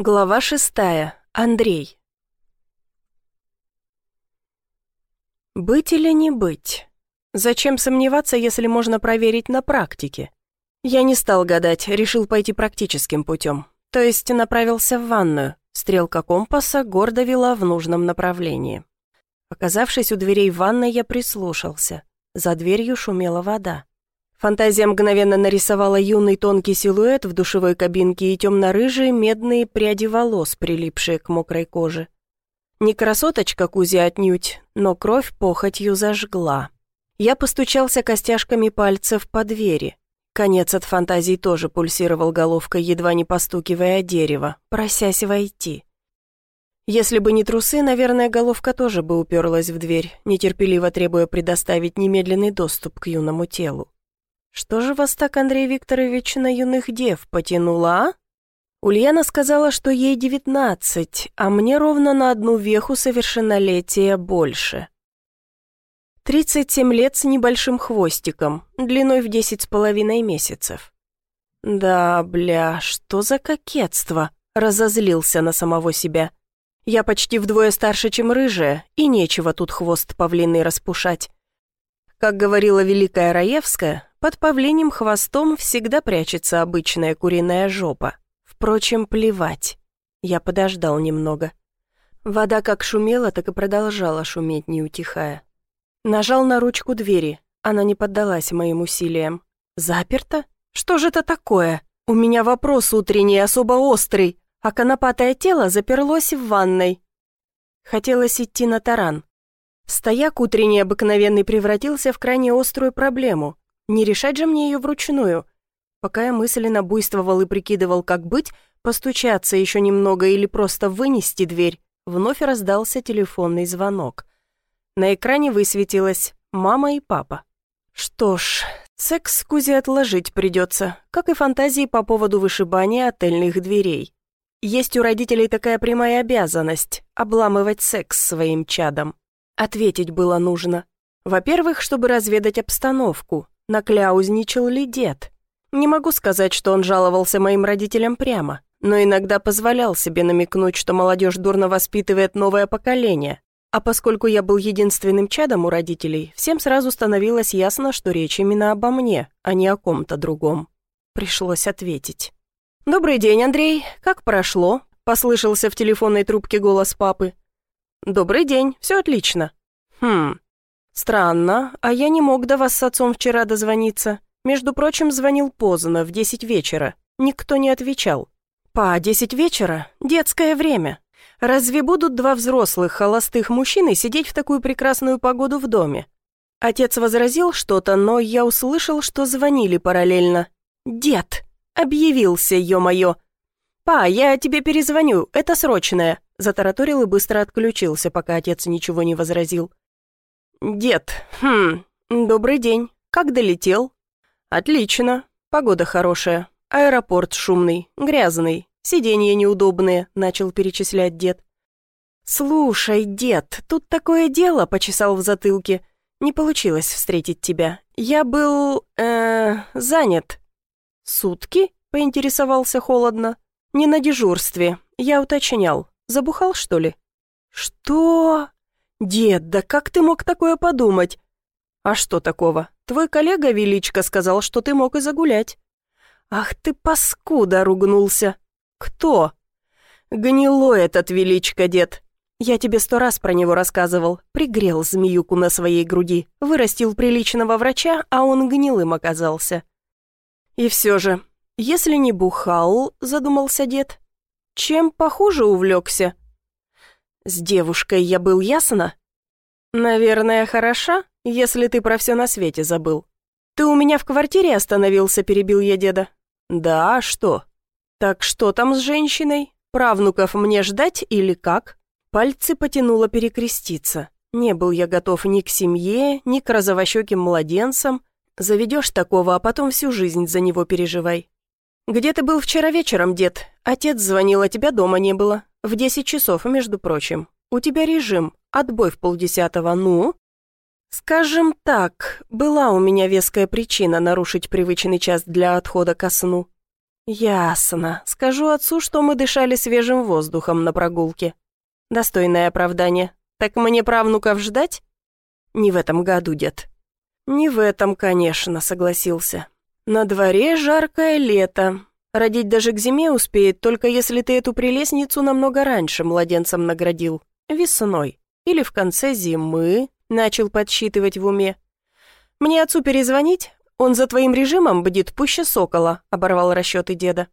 Глава шестая. Андрей. Быть или не быть? Зачем сомневаться, если можно проверить на практике? Я не стал гадать, решил пойти практическим путем. То есть направился в ванную. Стрелка компаса гордо вела в нужном направлении. Оказавшись у дверей ванной, я прислушался. За дверью шумела вода. Фантазия мгновенно нарисовала юный тонкий силуэт в душевой кабинке и темно-рыжие медные пряди волос, прилипшие к мокрой коже. Не красоточка Кузя отнюдь, но кровь похотью зажгла. Я постучался костяшками пальцев по двери. Конец от фантазий тоже пульсировал головкой, едва не постукивая дерево, просясь войти. Если бы не трусы, наверное, головка тоже бы уперлась в дверь, нетерпеливо требуя предоставить немедленный доступ к юному телу. «Что же вас так, Андрей Викторович, на юных дев потянуло, а?» Ульяна сказала, что ей девятнадцать, а мне ровно на одну веху совершеннолетия больше. Тридцать семь лет с небольшим хвостиком, длиной в десять с половиной месяцев. Да, бля, что за кокетство? Разозлился на самого себя. Я почти вдвое старше, чем рыжая, и нечего тут хвост павлиный распушать. Как говорила великая Раевская, под павлиним хвостом всегда прячется обычная куриная жопа. Впрочем, плевать. Я подождал немного. Вода как шумела, так и продолжала шуметь, не утихая. Нажал на ручку двери. Она не поддалась моим усилиям. Заперто? Что же это такое? У меня вопрос утренний, особо острый, а конопатое тело заперлось в ванной. Хотелось идти на таран. Стояк утренний обыкновенный превратился в крайне острую проблему. Не решать же мне ее вручную. Пока я мысленно буйствовал и прикидывал, как быть, постучаться еще немного или просто вынести дверь, вновь раздался телефонный звонок. На экране высветилось «мама и папа». Что ж, секс с Кузи отложить придется, как и фантазии по поводу вышибания отельных дверей. Есть у родителей такая прямая обязанность – обламывать секс своим чадом. Ответить было нужно. Во-первых, чтобы разведать обстановку, Накляузничал ли дед? Не могу сказать, что он жаловался моим родителям прямо, но иногда позволял себе намекнуть, что молодежь дурно воспитывает новое поколение. А поскольку я был единственным чадом у родителей, всем сразу становилось ясно, что речь именно обо мне, а не о ком-то другом. Пришлось ответить. «Добрый день, Андрей. Как прошло?» – послышался в телефонной трубке голос папы. «Добрый день. Все отлично». «Хм, «Странно, а я не мог до вас с отцом вчера дозвониться. Между прочим, звонил поздно, в десять вечера. Никто не отвечал. По десять вечера? Детское время. Разве будут два взрослых холостых мужчины сидеть в такую прекрасную погоду в доме?» Отец возразил что-то, но я услышал, что звонили параллельно. «Дед! Объявился, ё-моё!» «Па, я тебе перезвоню, это срочное!» Затараторил и быстро отключился, пока отец ничего не возразил. «Дед, хм, добрый день. Как долетел?» «Отлично. Погода хорошая. Аэропорт шумный, грязный, сиденья неудобные», — начал перечислять дед. «Слушай, дед, тут такое дело», — почесал в затылке. «Не получилось встретить тебя. Я был... э занят». «Сутки?» — поинтересовался холодно. «Не на дежурстве. Я уточнял. Забухал, что ли?» «Что?» «Дед, да как ты мог такое подумать?» «А что такого? Твой коллега Величко сказал, что ты мог и загулять». «Ах ты паскуда!» — ругнулся. «Кто?» «Гнилой этот Величко, дед. Я тебе сто раз про него рассказывал. Пригрел змеюку на своей груди, вырастил приличного врача, а он гнилым оказался». «И все же, если не бухал, — задумался дед, — чем похуже увлекся?» С девушкой я был ясно? Наверное, хороша, если ты про все на свете забыл. Ты у меня в квартире остановился, перебил я деда. Да, а что? Так что там с женщиной? Правнуков мне ждать или как? Пальцы потянуло перекреститься. Не был я готов ни к семье, ни к розовощеким младенцам. Заведешь такого, а потом всю жизнь за него переживай. «Где ты был вчера вечером, дед? Отец звонил, а тебя дома не было. В десять часов, между прочим. У тебя режим. Отбой в полдесятого, ну?» «Скажем так, была у меня веская причина нарушить привычный час для отхода ко сну. «Ясно. Скажу отцу, что мы дышали свежим воздухом на прогулке. Достойное оправдание. Так мне правнуков ждать?» «Не в этом году, дед». «Не в этом, конечно», — согласился. «На дворе жаркое лето. Родить даже к зиме успеет, только если ты эту прелестницу намного раньше младенцем наградил. Весной. Или в конце зимы», — начал подсчитывать в уме. «Мне отцу перезвонить? Он за твоим режимом бдит пуще сокола», — оборвал расчеты деда.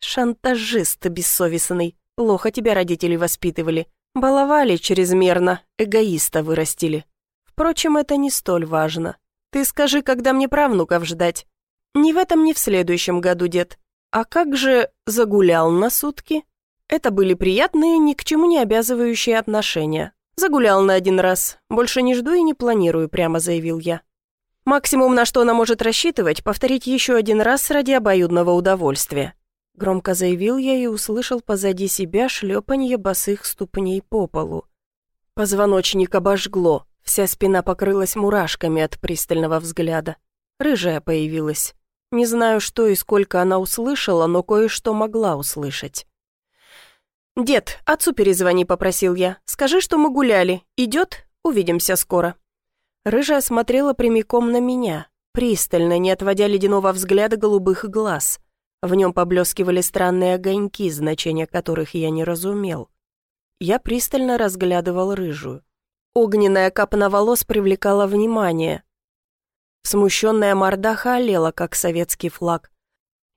«Шантажист бессовестный. Плохо тебя родители воспитывали. Баловали чрезмерно, эгоиста вырастили. Впрочем, это не столь важно. Ты скажи, когда мне правнуков ждать?» «Не в этом, не в следующем году, дед. А как же загулял на сутки?» Это были приятные, ни к чему не обязывающие отношения. «Загулял на один раз. Больше не жду и не планирую», — прямо заявил я. Максимум, на что она может рассчитывать, повторить еще один раз ради обоюдного удовольствия. Громко заявил я и услышал позади себя шлепанье босых ступней по полу. Позвоночник обожгло, вся спина покрылась мурашками от пристального взгляда. Рыжая появилась. Не знаю, что и сколько она услышала, но кое-что могла услышать. «Дед, отцу перезвони», — попросил я. «Скажи, что мы гуляли. Идет? Увидимся скоро». Рыжая смотрела прямиком на меня, пристально, не отводя ледяного взгляда голубых глаз. В нем поблескивали странные огоньки, значения которых я не разумел. Я пристально разглядывал рыжую. Огненная капна волос привлекала внимание. Смущенная мордаха олела, как советский флаг.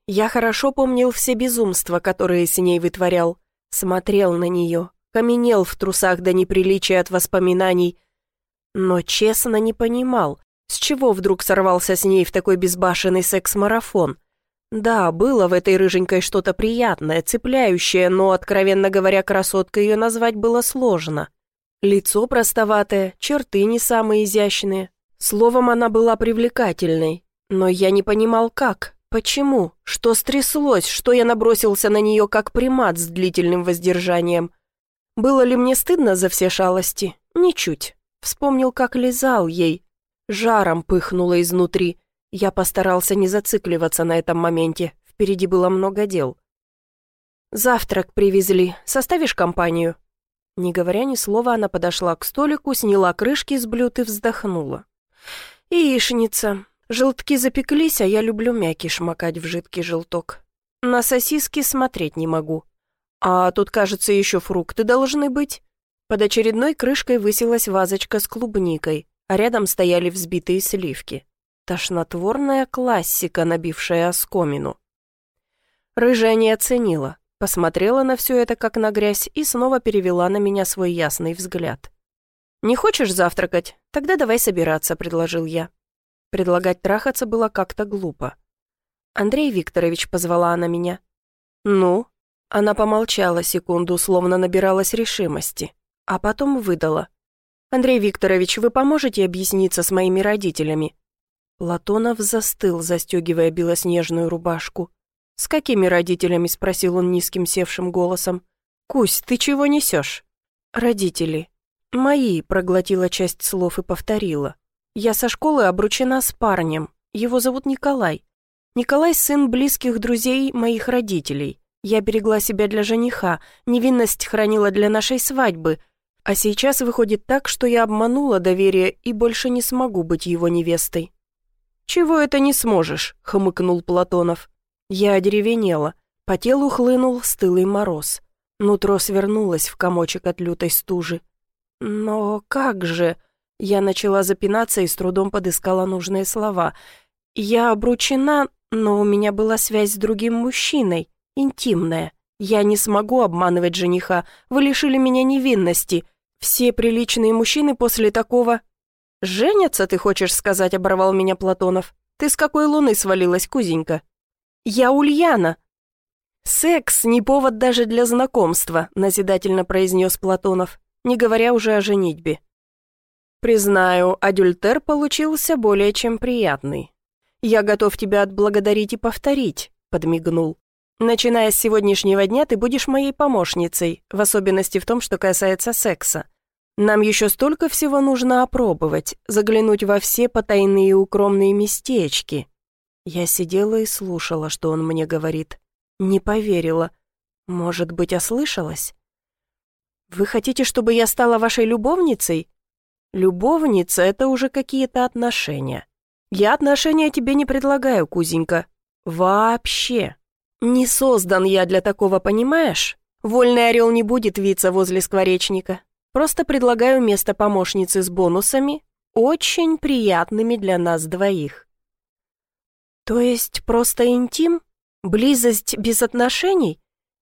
Я хорошо помнил все безумства, которые с ней вытворял. Смотрел на нее, каменел в трусах до неприличия от воспоминаний, но честно не понимал, с чего вдруг сорвался с ней в такой безбашенный секс-марафон. Да, было в этой рыженькой что-то приятное, цепляющее, но, откровенно говоря, красоткой ее назвать было сложно. Лицо простоватое, черты не самые изящные. Словом, она была привлекательной. Но я не понимал, как, почему, что стряслось, что я набросился на нее как примат с длительным воздержанием. Было ли мне стыдно за все шалости? Ничуть. Вспомнил, как лизал ей. Жаром пыхнуло изнутри. Я постарался не зацикливаться на этом моменте. Впереди было много дел. «Завтрак привезли. Составишь компанию?» Не говоря ни слова, она подошла к столику, сняла крышки с блюд и вздохнула. «Яичница. Желтки запеклись, а я люблю мякиш макать в жидкий желток. На сосиски смотреть не могу. А тут, кажется, еще фрукты должны быть. Под очередной крышкой высилась вазочка с клубникой, а рядом стояли взбитые сливки. Тошнотворная классика, набившая оскомину. Рыжая не оценила, посмотрела на все это как на грязь и снова перевела на меня свой ясный взгляд. «Не хочешь завтракать? Тогда давай собираться», — предложил я. Предлагать трахаться было как-то глупо. «Андрей Викторович», — позвала она меня. «Ну?» Она помолчала секунду, словно набиралась решимости а потом выдала. «Андрей Викторович, вы поможете объясниться с моими родителями?» Платонов застыл, застегивая белоснежную рубашку. «С какими родителями?» — спросил он низким севшим голосом. «Кусь, ты чего несешь?» «Родители». «Мои», — проглотила часть слов и повторила. «Я со школы обручена с парнем. Его зовут Николай. Николай — сын близких друзей моих родителей. Я берегла себя для жениха, невинность хранила для нашей свадьбы, а сейчас выходит так, что я обманула доверие и больше не смогу быть его невестой. «Чего это не сможешь?» — хмыкнул Платонов. Я одеревенела. По телу хлынул стылый мороз. Нутро свернулось в комочек от лютой стужи. «Но как же...» Я начала запинаться и с трудом подыскала нужные слова. «Я обручена, но у меня была связь с другим мужчиной, интимная. Я не смогу обманывать жениха, вы лишили меня невинности. Все приличные мужчины после такого... «Женятся, ты хочешь сказать?» — оборвал меня Платонов. «Ты с какой луны свалилась, кузенька?» «Я Ульяна». «Секс — не повод даже для знакомства», — назидательно произнес Платонов, не говоря уже о женитьбе. «Признаю, адюльтер получился более чем приятный. Я готов тебя отблагодарить и повторить», — подмигнул. Начиная с сегодняшнего дня ты будешь моей помощницей, в особенности в том, что касается секса. Нам еще столько всего нужно опробовать, заглянуть во все потайные укромные местечки». Я сидела и слушала, что он мне говорит. Не поверила. Может быть, ослышалась? «Вы хотите, чтобы я стала вашей любовницей?» «Любовница — это уже какие-то отношения. Я отношения тебе не предлагаю, кузенька. Вообще. Не создан я для такого, понимаешь? Вольный орел не будет виться возле скворечника. Просто предлагаю место помощницы с бонусами, очень приятными для нас двоих». «То есть просто интим? Близость без отношений?»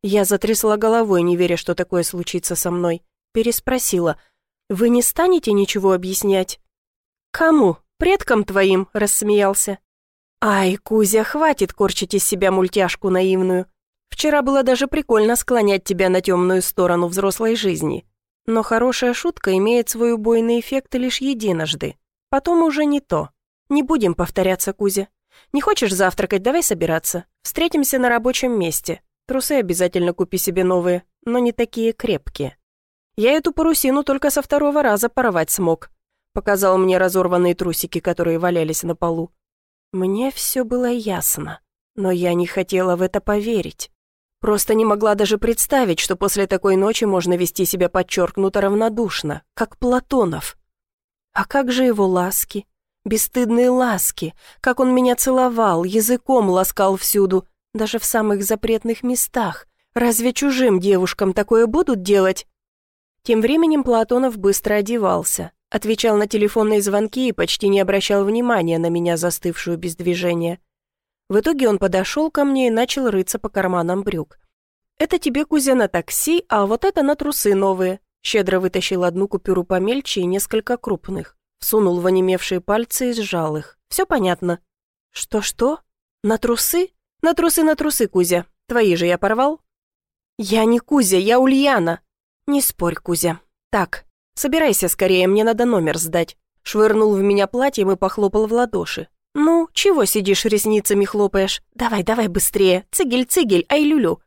Я затрясла головой, не веря, что такое случится со мной. Переспросила. «Вы не станете ничего объяснять?» «Кому? Предкам твоим?» – рассмеялся. «Ай, Кузя, хватит корчить из себя мультяшку наивную. Вчера было даже прикольно склонять тебя на темную сторону взрослой жизни. Но хорошая шутка имеет свой убойный эффект лишь единожды. Потом уже не то. Не будем повторяться, Кузя. Не хочешь завтракать, давай собираться. Встретимся на рабочем месте. Трусы обязательно купи себе новые, но не такие крепкие. Я эту парусину только со второго раза порвать смог. Показал мне разорванные трусики, которые валялись на полу. Мне все было ясно, но я не хотела в это поверить. Просто не могла даже представить, что после такой ночи можно вести себя подчеркнуто равнодушно, как Платонов. А как же его ласки? Бесстыдные ласки, как он меня целовал, языком ласкал всюду, даже в самых запретных местах. Разве чужим девушкам такое будут делать? Тем временем Платонов быстро одевался, отвечал на телефонные звонки и почти не обращал внимания на меня, застывшую без движения. В итоге он подошел ко мне и начал рыться по карманам брюк. «Это тебе, Кузя, на такси, а вот это на трусы новые». Щедро вытащил одну купюру помельче и несколько крупных. Всунул в онемевшие пальцы и сжал их. «Все понятно». «Что-что? На трусы?» «На трусы, на трусы, Кузя. Твои же я порвал?» «Я не Кузя, я Ульяна». «Не спорь, Кузя. Так, собирайся скорее, мне надо номер сдать». Швырнул в меня платьем и похлопал в ладоши. «Ну, чего сидишь, ресницами хлопаешь? Давай, давай быстрее. Цигель, цигель, ай люлю».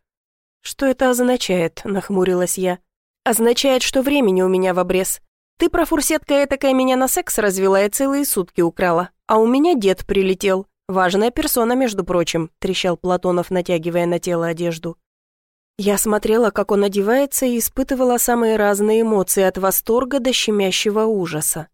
«Что это означает?» – нахмурилась я. «Означает, что времени у меня в обрез. Ты, профурсетка этакая, меня на секс развела и целые сутки украла, а у меня дед прилетел. «Важная персона, между прочим», — трещал Платонов, натягивая на тело одежду. Я смотрела, как он одевается, и испытывала самые разные эмоции от восторга до щемящего ужаса.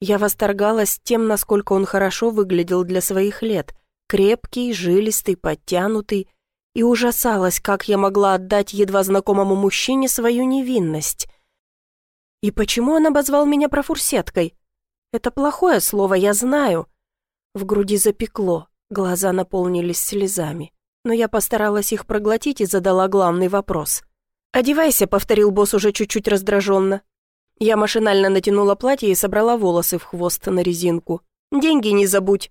Я восторгалась тем, насколько он хорошо выглядел для своих лет, крепкий, жилистый, подтянутый, и ужасалась, как я могла отдать едва знакомому мужчине свою невинность. И почему он обозвал меня профурсеткой? Это плохое слово, я знаю, в груди запекло, глаза наполнились слезами. Но я постаралась их проглотить и задала главный вопрос. «Одевайся», — повторил босс уже чуть-чуть раздраженно. Я машинально натянула платье и собрала волосы в хвост на резинку. «Деньги не забудь».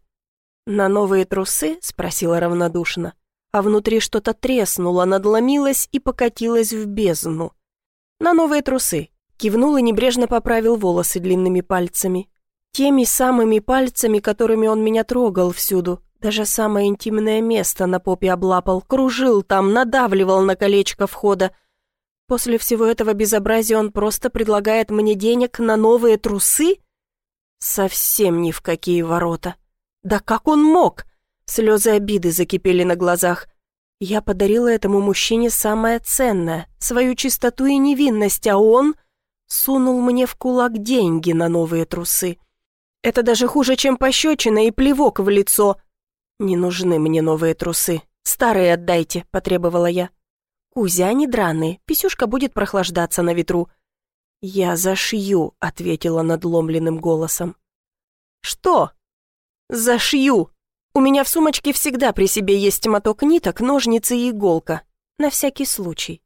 «На новые трусы?» — спросила равнодушно. А внутри что-то треснуло, надломилось и покатилось в бездну. «На новые трусы», — кивнул и небрежно поправил волосы длинными пальцами. Теми самыми пальцами, которыми он меня трогал всюду, даже самое интимное место на попе облапал, кружил там, надавливал на колечко входа. После всего этого безобразия он просто предлагает мне денег на новые трусы? Совсем ни в какие ворота. Да как он мог? Слезы обиды закипели на глазах. Я подарила этому мужчине самое ценное, свою чистоту и невинность, а он сунул мне в кулак деньги на новые трусы. Это даже хуже, чем пощечина и плевок в лицо. Не нужны мне новые трусы. Старые отдайте, потребовала я. Кузя, они драные, писюшка будет прохлаждаться на ветру. Я зашью, ответила надломленным голосом. Что? Зашью. У меня в сумочке всегда при себе есть моток ниток, ножницы и иголка. На всякий случай.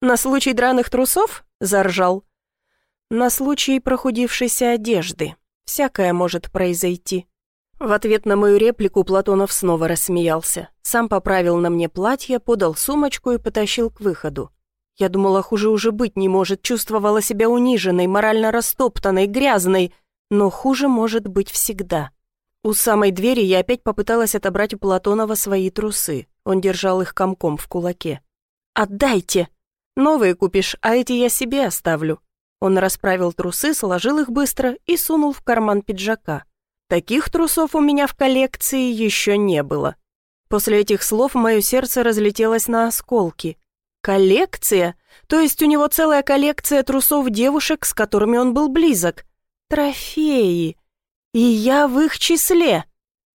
На случай драных трусов? Заржал. На случай прохудившейся одежды. Всякое может произойти». В ответ на мою реплику Платонов снова рассмеялся. Сам поправил на мне платье, подал сумочку и потащил к выходу. Я думала, хуже уже быть не может, чувствовала себя униженной, морально растоптанной, грязной, но хуже может быть всегда. У самой двери я опять попыталась отобрать у Платонова свои трусы. Он держал их комком в кулаке. «Отдайте! Новые купишь, а эти я себе оставлю. Он расправил трусы, сложил их быстро и сунул в карман пиджака. Таких трусов у меня в коллекции еще не было. После этих слов мое сердце разлетелось на осколки. Коллекция? То есть у него целая коллекция трусов девушек, с которыми он был близок. Трофеи. И я в их числе.